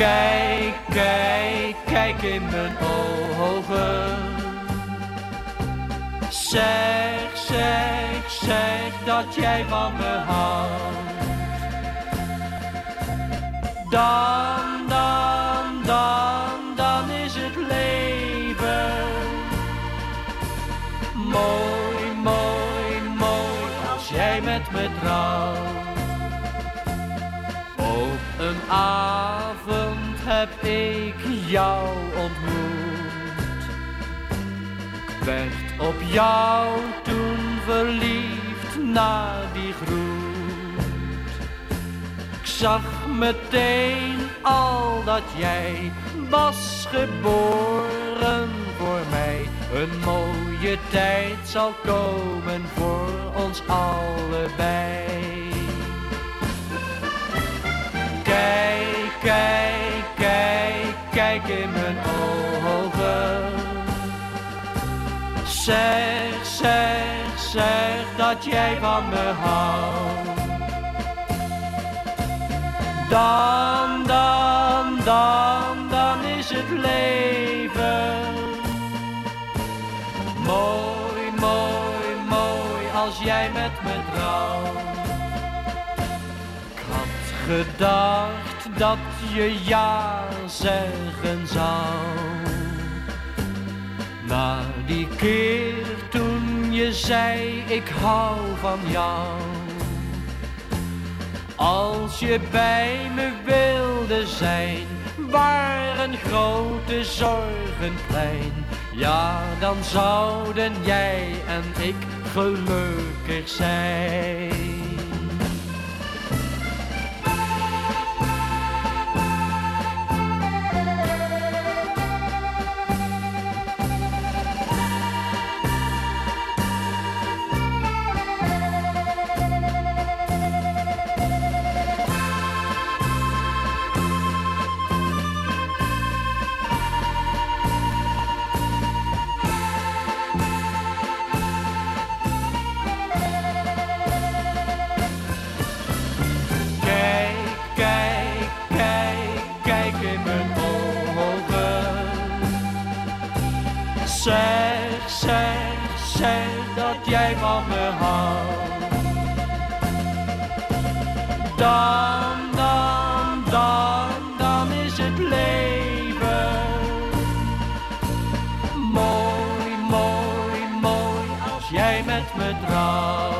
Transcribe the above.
Kijk, kijk, kijk in mijn ogen. Zeg, zeg, zeg dat jij van me houdt. Dan, dan, dan, dan is het leven. Mooi, mooi, mooi als jij met me trouwt. Op een avond heb ik jou ontmoet. Werd op jou toen verliefd na die groet. Ik zag meteen al dat jij was geboren voor mij. Een mooie tijd zal komen voor ons allebei. Kijk, in mijn ogen. Zeg, zeg, zeg dat jij van me houdt. Dan, dan, dan, dan is het leven. Mooi, mooi, mooi als jij met me trouwt. Ik had gedacht dat je ja zeggen zou. Na die keer toen je zei ik hou van jou. Als je bij me wilde zijn, waren grote zorgen klein. Ja, dan zouden jij en ik gelukkig zijn. Zeg, zeg, zeg dat jij van me houdt. Dan, dan, dan, dan is het leven. Mooi, mooi, mooi als jij met me trouwt.